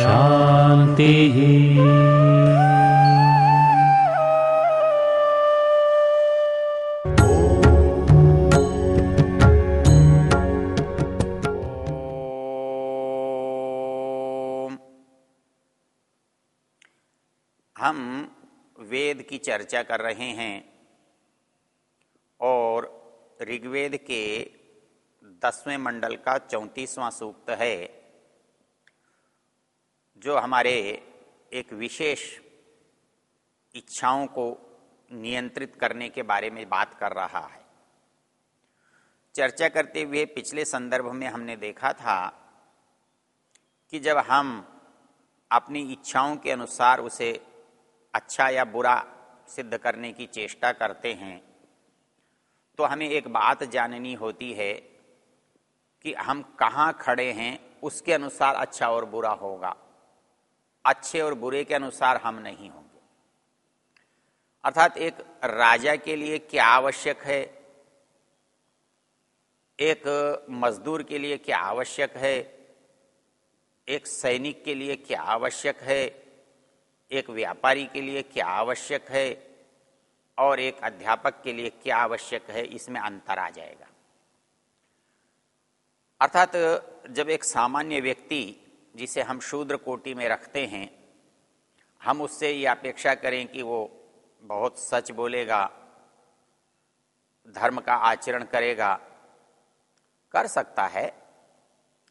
शांति ओम। हम वेद की चर्चा कर रहे हैं और ऋग्वेद के दसवें मंडल का चौंतीसवां सूक्त है, जो हमारे एक विशेष इच्छाओं को नियंत्रित करने के बारे में बात कर रहा है। चर्चा करते हुए पिछले संदर्भ में हमने देखा था कि जब हम अपनी इच्छाओं के अनुसार उसे अच्छा या बुरा सिद्ध करने की चेष्टा करते हैं तो हमें एक बात जाननी होती है कि हम कहाँ खड़े हैं, उसके अनुसार अच्छा और बुरा होगा। अच्छे और बुरे के अनुसार हम नहीं होंगे। अर्थात एक राजा के लिए क्या आवश्यक है? एक मजदूर के लिए क्या आवश्यक है? एक सैनिक के लिए क्या आवश्यक है? एक व्यापारी के लिए क्या आवश्यक है? और एक अध्यापक के लिए क्या आवश्यक है? इसमें अंतर आ जाएगा। अर्थात, जब एक सामान्य व्यक्ति, जिसे हम शूद्र कोटि में रखते हैं, हम उससे ये अपेक्षा करें कि वो बहुत सच बोलेगा, धर्म का आचरण करेगा, कर सकता है,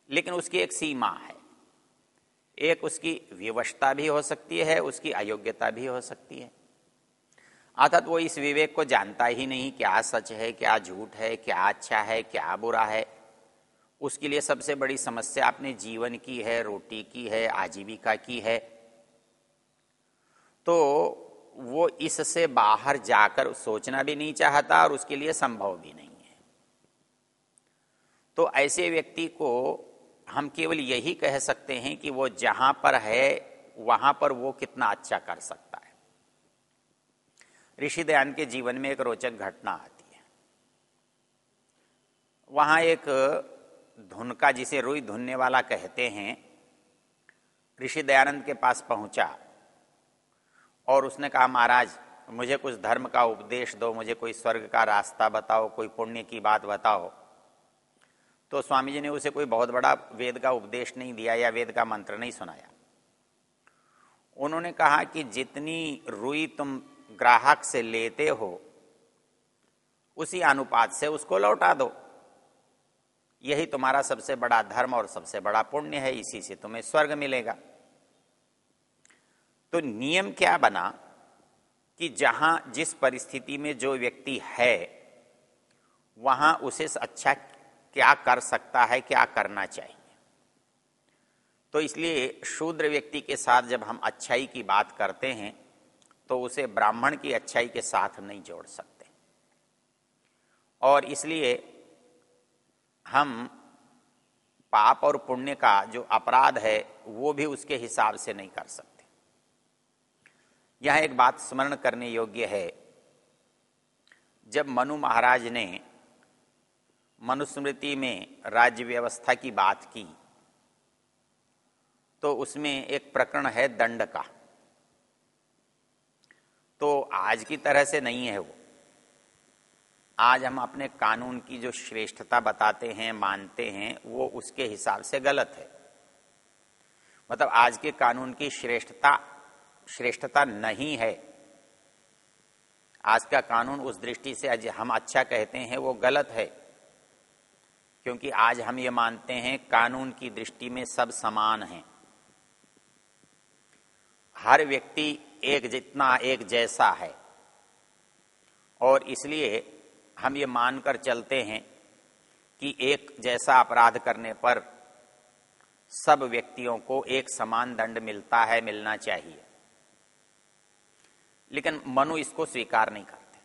लेकिन उसकी एक सीमा है। एक उसकी विवशता भी हो सकती है, उसकी अयोग्यता भी हो सकती है। अर्थात वो इस विवेक को जानता ही नहीं, क्या सच है, क्या झूठ है, क्या अच्छा है, क्या बुरा है। उसके लिए सबसे बड़ी समस्या आपने जीवन की है, रोटी की है, आजीविका की है। तो वो इससे बाहर जाकर सोचना भी नहीं चाहता और उसके लिए संभव भी नहीं है। तो ऐसे व्यक्ति को हम केवल यही कह सकते हैं कि वो जहाँ पर है, वहाँ पर वो कितना अच्छा कर सकता है। ऋषि दयान के जीवन में एक रोचक घटना आती है। वहाँ एक धुनका जिसे रुई धुनने वाला कहते हैं, ऋषि दयानंद के पास पहुँचा और उसने कहा, महाराज, मुझे कुछ धर्म का उपदेश दो, मुझे कोई स्वर्ग का रास्ता बताओ, कोई पुण्य की बात बताओ। तो स्वामी जी ने उसे कोई बहुत बड़ा वेद का उपदेश नहीं दिया या वेद का मंत्र नहीं सुनाया। उन्होंने कहा कि जितनी रुई तुम ग्राहक से लेते हो, उसी अनुपात से उसको लौटा दो। यही तुम्हारा सबसे बड़ा धर्म और सबसे बड़ा पुण्य है, इसी से तुम्हें स्वर्ग मिलेगा। तो नियम क्या बना कि जहाँ जिस परिस्थिति में जो व्यक्ति है, वहाँ उसे अच्छा क्या कर सकता है, क्या करना चाहिए? तो इसलिए शूद्र व्यक्ति के साथ जब हम अच्छाई की बात करते हैं तो उसे ब्राह्मण की अच्छाई के साथ नहीं जोड़ सकते। और इसलिए हम पाप और पुण्य का जो अपराध है, वो भी उसके हिसाब से नहीं कर सकते। यह एक बात स्मरण करने योग्य है। जब मनु महाराज ने मनुस्मृति में राज्य व्यवस्था की बात की तो उसमें एक प्रकरण है दंड का। तो आज की तरह से नहीं है वो। आज हम अपने कानून की जो श्रेष्ठता बताते हैं, मानते हैं, वो उसके हिसाब से गलत है। मतलब आज के कानून की श्रेष्ठता श्रेष्ठता नहीं है। आज का कानून उस दृष्टि से आज हम अच्छा कहते हैं, वो गलत है। क्योंकि आज हम ये मानते हैं, कानून की दृष्टि में सब समान हैं। हर व्यक्ति एक जितना एक जैसा है। और इसलिए हम ये मानकर चलते हैं कि एक जैसा अपराध करने पर सब व्यक्तियों को एक समान दंड मिलता है, मिलना चाहिए। लेकिन मनु इसको स्वीकार नहीं करते।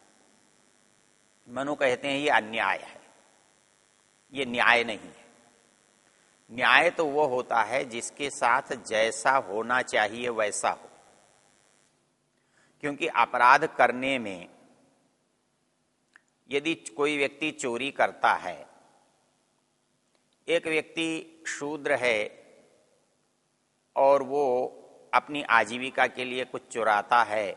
मनु कहते हैं, ये अन्याय है। ये न्याय नहीं है। न्याय तो वो होता है जिसके साथ जैसा होना चाहिए वैसा हो। क्योंकि अपराध करने में यदि कोई व्यक्ति चोरी करता है, एक व्यक्ति शूद्र है और वो अपनी आजीविका के लिए कुछ चुराता है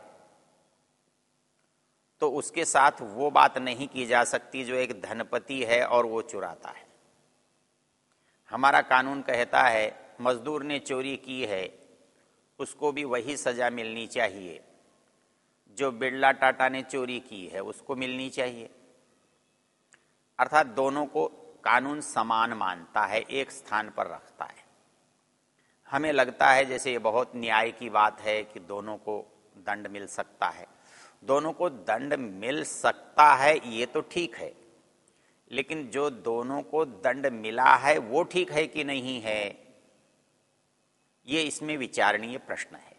तो उसके साथ वो बात नहीं की जा सकती जो एक धनपति है और वो चुराता है। हमारा कानून कहता है, मजदूर ने चोरी की है, उसको भी वही सजा मिलनी चाहिए। जो बिरला टाटा ने चोरी की है, उसको मिलनी चाहिए। अर्थात दोनों को कानून समान मानता है, एक स्थान पर रखता है। हमें लगता है, जैसे ये बहुत न्याय की बात है कि दोनों को दंड मिल सकता है। दोनों को दंड मिल सकता है, ये तो ठीक है। लेकिन जो दोनों को दंड मिला है, वो ठीक है कि नहीं है? ये इसमें विचारणीय प्रश्न है।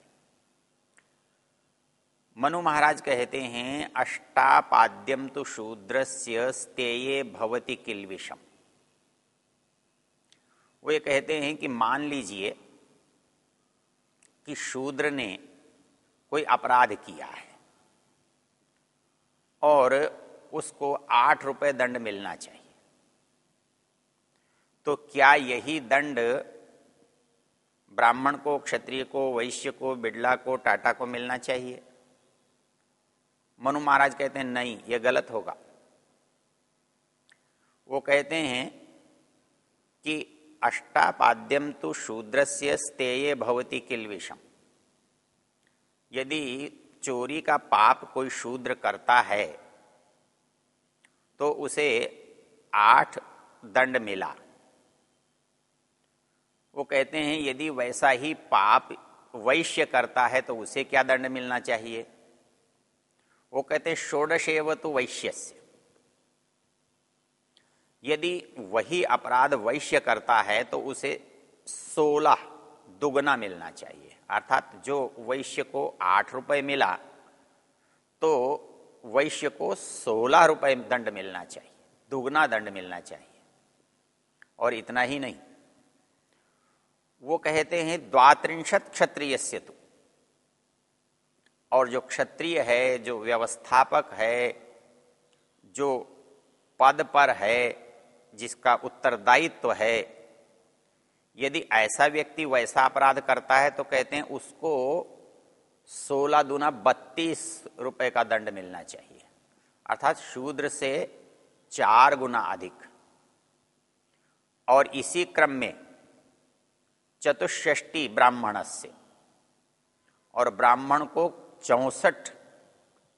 मनु महाराज कहते हैं अष्टापाद्यम तो शूद्र से स्तेये भवती किलविषम। वो ये कहते हैं कि मान लीजिए कि शूद्र ने कोई अपराध किया है और उसको आठ रुपए दंड मिलना चाहिए। तो क्या यही दंड ब्राह्मण को, क्षत्रिय को, वैश्य को, बिड़ला को, टाटा को मिलना चाहिए? मनु महाराज कहते हैं, नहीं यह गलत होगा। वो कहते हैं कि अष्टापाद्यम तो शूद्र से स्तेय भवती किलविषम। यदि चोरी का पाप कोई शूद्र करता है तो उसे आठ दंड मिला। वो कहते हैं, यदि वैसा ही पाप वैश्य करता है तो उसे क्या दंड मिलना चाहिए? वो कहते हैं षोडशेव तो वैश्य यदि वही अपराध वैश्य करता है तो उसे सोलह दुगना मिलना चाहिए। अर्थात जो वैश्य को आठ रुपए मिला तो वैश्य को सोलह रुपए दंड मिलना चाहिए, दुगना दंड मिलना चाहिए। और इतना ही नहीं। वो कहते हैं द्वात्रिंशत क्षत्रिय से तो। और जो क्षत्रिय है, जो व्यवस्थापक है, जो पद पर है, जिसका उत्तरदायित्व तो है, यदि ऐसा व्यक्ति वैसा अपराध करता है तो कहते हैं उसको सोलह दुना बत्तीस रुपए का दंड मिलना चाहिए। अर्थात शूद्र से चार गुना अधिक। और इसी क्रम में चतुष्टी ब्राह्मण से और ब्राह्मण को चौसठ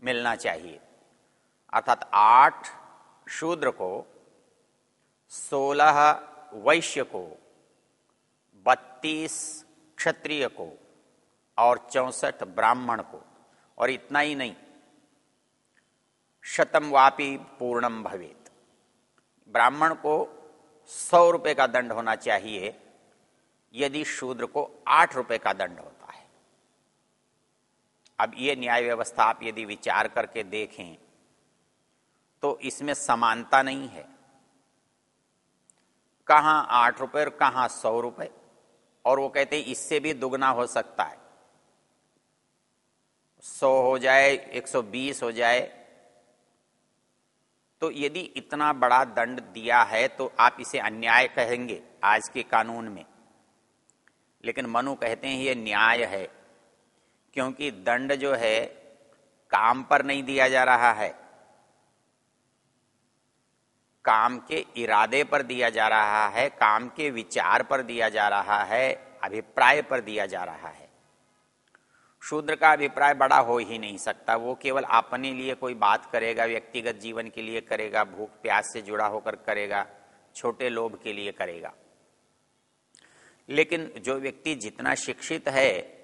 मिलना चाहिए। अर्थात आठ शूद्र को, सोलह वैश्य को, बत्तीस क्षत्रिय को और चौसठ ब्राह्मण को। और इतना ही नहीं शतम वापी पूर्णम भवेत। ब्राह्मण को सौ रुपए का दंड होना चाहिए, यदि शूद्र को आठ रुपए का दंड है। अब ये न्याय व्यवस्था आप यदि विचार करके देखें तो इसमें समानता नहीं है। कहाँ आठ रुपए और कहाँ सौ रुपए, और वो कहते हैं, इससे भी दुगना हो सकता है। सौ हो जाए, एक सौ बीस हो जाए तो यदि इतना बड़ा दंड दिया है तो आप इसे अन्याय कहेंगे आज के कानून में। लेकिन मनु कहते हैं, ये न्याय है। क्योंकि दंड जो है, काम पर नहीं दिया जा रहा है। काम के इरादे पर दिया जा रहा है, काम के विचार पर दिया जा रहा है, अभिप्राय पर दिया जा रहा है। शूद्र का अभिप्राय बड़ा हो ही नहीं सकता, वो केवल अपने लिए कोई बात करेगा, व्यक्तिगत जीवन के लिए करेगा, भूख प्यास से जुड़ा होकर करेगा, छोटे लोभ के लिए करेगा। लेकिन जो व्यक्ति जितना शिक्षित है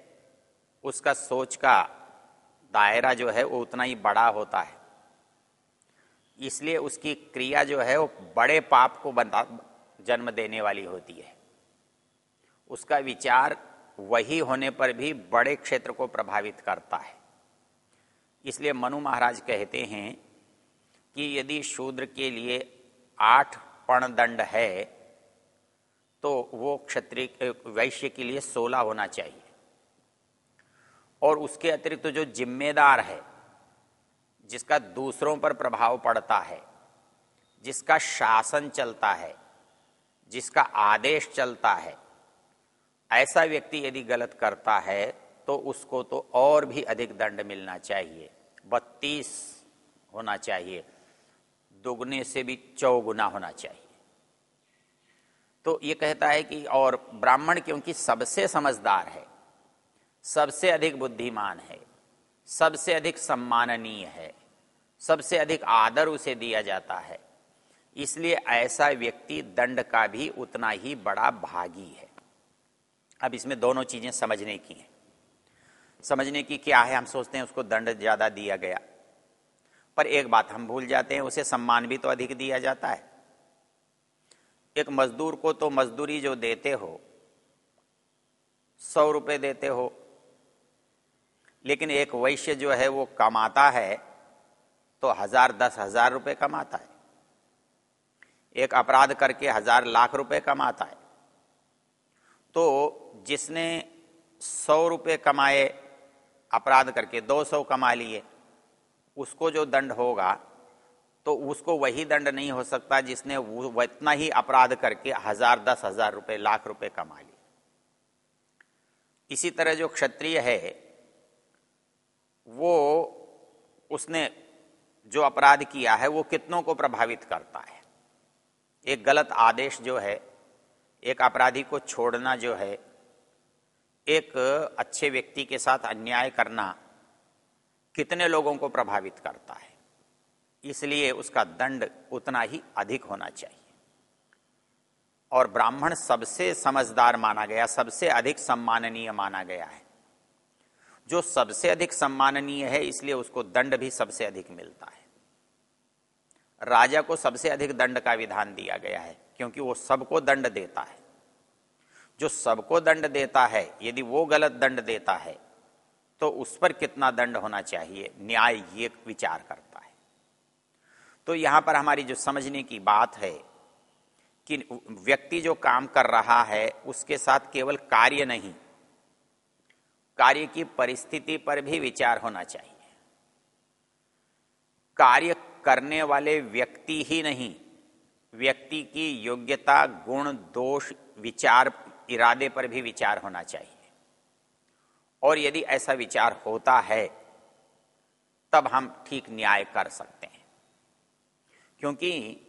उसका सोच का दायरा जो है वो उतना ही बड़ा होता है। इसलिए उसकी क्रिया जो है वो बड़े पाप को बता जन्म देने वाली होती है। उसका विचार वही होने पर भी बड़े क्षेत्र को प्रभावित करता है। इसलिए मनु महाराज कहते हैं कि यदि शूद्र के लिए आठ पण दंड है तो वो क्षत्रिय, वैश्य के लिए सोलह होना चाहिए। और उसके अतिरिक्त तो जो जिम्मेदार है, जिसका दूसरों पर प्रभाव पड़ता है, जिसका शासन चलता है, जिसका आदेश चलता है, ऐसा व्यक्ति यदि गलत करता है तो उसको तो और भी अधिक दंड मिलना चाहिए। बत्तीस होना चाहिए। दोगुने से भी चौगुना होना चाहिए। तो ये कहता है कि और ब्राह्मण क्योंकि सबसे समझदार है सबसे अधिक बुद्धिमान है, सबसे अधिक सम्माननीय है, सबसे अधिक आदर उसे दिया जाता है। इसलिए ऐसा व्यक्ति दंड का भी उतना ही बड़ा भागी है। अब इसमें दोनों चीज़ें समझने की हैं। समझने की क्या है? हम सोचते हैं उसको दंड ज़्यादा दिया गया। पर एक बात हम भूल जाते हैं, उसे सम्मान भी तो अधिक दिया जाता है। एक मजदूर को तो मजदूरी जो देते हो, सौ रुपए देते हो लेकिन एक वैश्य जो है वो कमाता है तो हज़ार दस हज़ार रुपये कमाता है। एक अपराध करके हज़ार लाख रुपए कमाता है। तो जिसने सौ रुपए कमाए, अपराध करके दो सौ कमा लिए, उसको जो दंड होगा तो उसको वही दंड नहीं हो सकता जिसने वो इतना ही अपराध करके हज़ार दस हज़ार रुपए, लाख रुपए कमा लिए। इसी तरह जो क्षत्रिय है वो उसने जो अपराध किया है, वो कितनों को प्रभावित करता है? एक गलत आदेश जो है, एक अपराधी को छोड़ना जो है, एक अच्छे व्यक्ति के साथ अन्याय करना कितने लोगों को प्रभावित करता है? इसलिए उसका दंड उतना ही अधिक होना चाहिए। और ब्राह्मण सबसे समझदार माना गया, सबसे अधिक सम्माननीय माना गया है। जो सबसे अधिक सम्माननीय है, इसलिए उसको दंड भी सबसे अधिक मिलता है। राजा को सबसे अधिक दंड का विधान दिया गया है, क्योंकि वो सबको दंड देता है। जो सबको दंड देता है, यदि वो गलत दंड देता है तो उस पर कितना दंड होना चाहिए? न्याय ये विचार करता है। तो यहाँ पर हमारी जो समझने की बात है कि व्यक्ति जो काम कर रहा है, उसके साथ केवल कार्य नहीं कार्य की परिस्थिति पर भी विचार होना चाहिए। कार्य करने वाले व्यक्ति ही नहीं, व्यक्ति की योग्यता, गुण, दोष, विचार, इरादे पर भी विचार होना चाहिए। और यदि ऐसा विचार होता है, तब हम ठीक न्याय कर सकते हैं। क्योंकि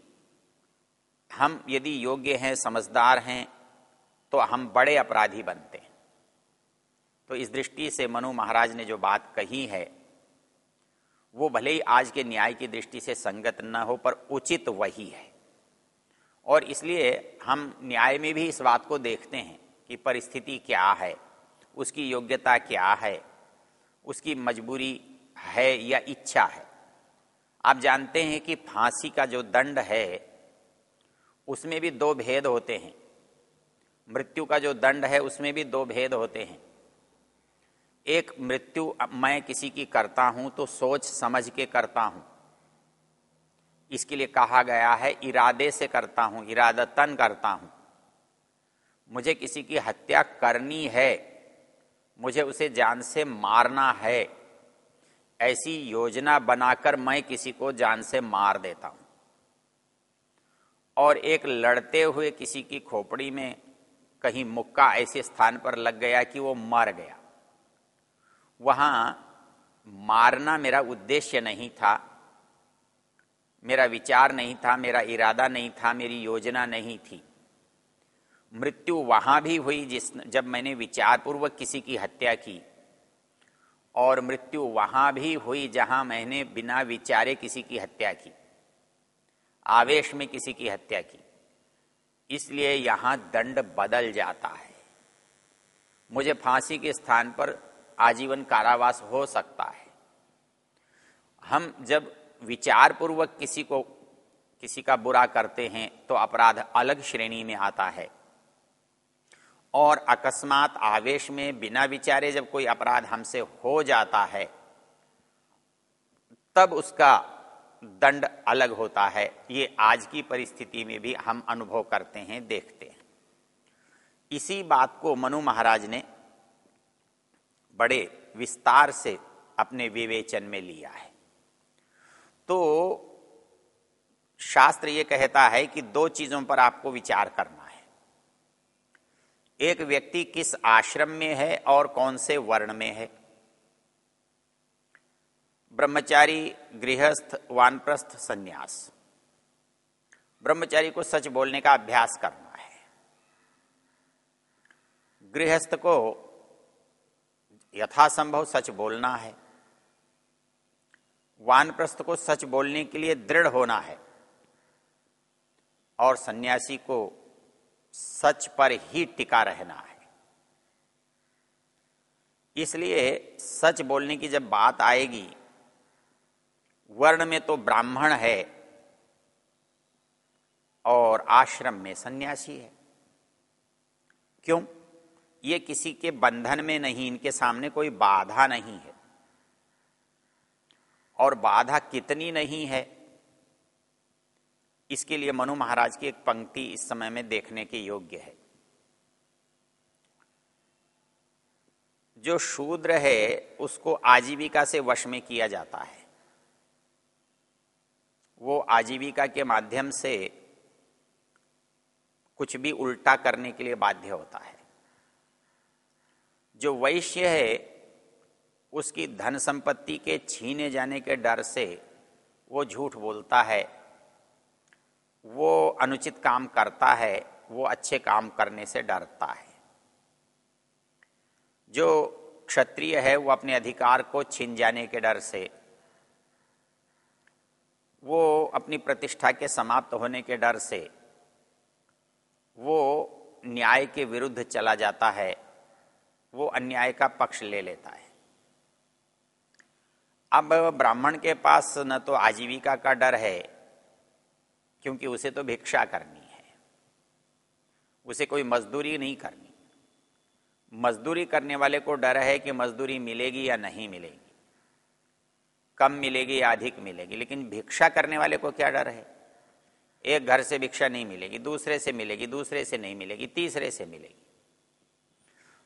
हम यदि योग्य हैं, समझदार हैं तो हम बड़े अपराधी बनते हैं। तो इस दृष्टि से मनु महाराज ने जो बात कही है, वो भले ही आज के न्याय की दृष्टि से संगत न हो, पर उचित वही है। और इसलिए हम न्याय में भी इस बात को देखते हैं कि परिस्थिति क्या है, उसकी योग्यता क्या है, उसकी मजबूरी है या इच्छा है। आप जानते हैं कि फांसी का जो दंड है, उसमें भी दो भेद होते हैं। मृत्यु का जो दंड है, उसमें भी दो भेद होते हैं। एक मृत्यु मैं किसी की करता हूँ तो सोच समझ के करता हूँ। इसके लिए कहा गया है, इरादे से करता हूँ, इरादतन करता हूँ। मुझे किसी की हत्या करनी है, मुझे उसे जान से मारना है, ऐसी योजना बनाकर मैं किसी को जान से मार देता हूँ। और एक लड़ते हुए किसी की खोपड़ी में कहीं मुक्का ऐसे स्थान पर लग गया कि वो मर गया। वहाँ मारना मेरा उद्देश्य नहीं था, मेरा विचार नहीं था, मेरा इरादा नहीं था, मेरी योजना नहीं थी। मृत्यु वहाँ भी हुई जिस जब मैंने विचार पूर्वक किसी की हत्या की। और मृत्यु वहाँ भी हुई जहाँ मैंने बिना विचारे किसी की हत्या की, आवेश में किसी की हत्या की। इसलिए यहाँ दंड बदल जाता है। मुझे फांसी के स्थान पर आजीवन कारावास हो सकता है। हम जब विचार पूर्वक किसी को, किसी का बुरा करते हैं तो अपराध अलग श्रेणी में आता है। और अकस्मात आवेश में बिना विचारे जब कोई अपराध हमसे हो जाता है, तब उसका दंड अलग होता है। ये आज की परिस्थिति में भी हम अनुभव करते हैं, देखते हैं। इसी बात को मनु महाराज ने बड़े विस्तार से अपने विवेचन में लिया है। तो शास्त्र ये कहता है कि दो चीज़ों पर आपको विचार करना है। एक व्यक्ति किस आश्रम में है और कौन से वर्ण में है? ब्रह्मचारी, गृहस्थ, वानप्रस्थ, संन्यास। ब्रह्मचारी को सच बोलने का अभ्यास करना है। गृहस्थ को यथासंभव सच बोलना है। वानप्रस्थ को सच बोलने के लिए दृढ़ होना है। और सन्यासी को सच पर ही टिका रहना है। इसलिए सच बोलने की जब बात आएगी, वर्ण में तो ब्राह्मण है और आश्रम में सन्यासी है। क्यों? ये किसी के बंधन में नहीं, इनके सामने कोई बाधा नहीं है। और बाधा कितनी नहीं है, इसके लिए मनु महाराज की एक पंक्ति इस समय में देखने के योग्य है। जो शूद्र है, उसको आजीविका से वश में किया जाता है। वो आजीविका के माध्यम से कुछ भी उल्टा करने के लिए बाध्य होता है। जो वैश्य है, उसकी धन संपत्ति के छीने जाने के डर से वो झूठ बोलता है। वो अनुचित काम करता है, वो अच्छे काम करने से डरता है। जो क्षत्रिय है, वो अपने अधिकार को छीन जाने के डर से, वो अपनी प्रतिष्ठा के समाप्त होने के डर से, वो न्याय के विरुद्ध चला जाता है। वो अन्याय का पक्ष ले लेता है। अब ब्राह्मण के पास न तो आजीविका का डर है, क्योंकि उसे तो भिक्षा करनी है। उसे कोई मजदूरी नहीं करनी। मजदूरी करने वाले को डर है कि मजदूरी मिलेगी या नहीं मिलेगी। कम मिलेगी या अधिक मिलेगी, लेकिन भिक्षा करने वाले को क्या डर है? एक घर से भिक्षा नहीं मिलेगी, दूसरे से मिलेगी, दूसरे से नहीं मिलेगी, तीसरे से मिलेगी।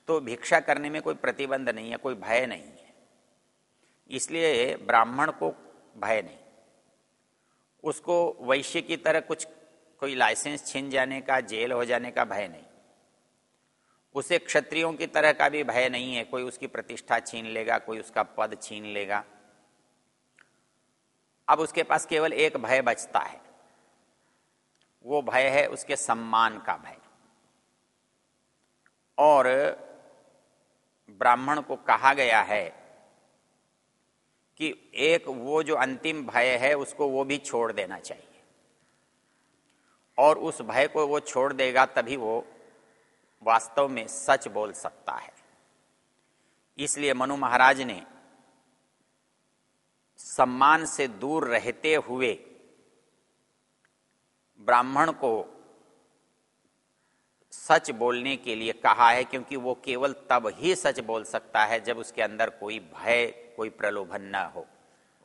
तो भिक्षा करने में कोई प्रतिबंध नहीं है, कोई भय नहीं है। इसलिए ब्राह्मण को भय नहीं। उसको वैश्य की तरह कुछ, कोई लाइसेंस छीन जाने का, जेल हो जाने का भय नहीं। उसे क्षत्रियों की तरह का भी भय नहीं है, कोई उसकी प्रतिष्ठा छीन लेगा, कोई उसका पद छीन लेगा। अब उसके पास केवल एक भय बचता है। वो भय है उसके सम्मान का भय। और ब्राह्मण को कहा गया है कि एक वो जो अंतिम भय है, उसको वो भी छोड़ देना चाहिए। और उस भय को वो छोड़ देगा तभी वो वास्तव में सच बोल सकता है। इसलिए मनु महाराज ने सम्मान से दूर रहते हुए ब्राह्मण को सच बोलने के लिए कहा है, क्योंकि वो केवल तब ही सच बोल सकता है जब उसके अंदर कोई भय, कोई प्रलोभन न हो।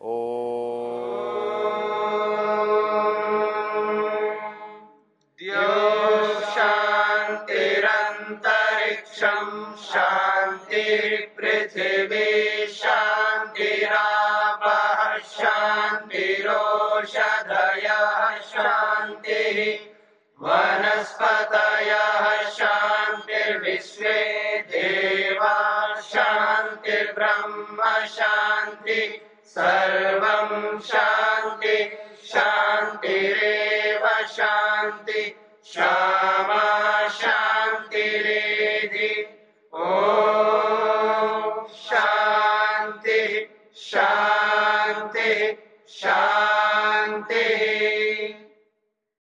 ओ। शांतिरंतरिक्षम शांति पृथ्वी Tchau!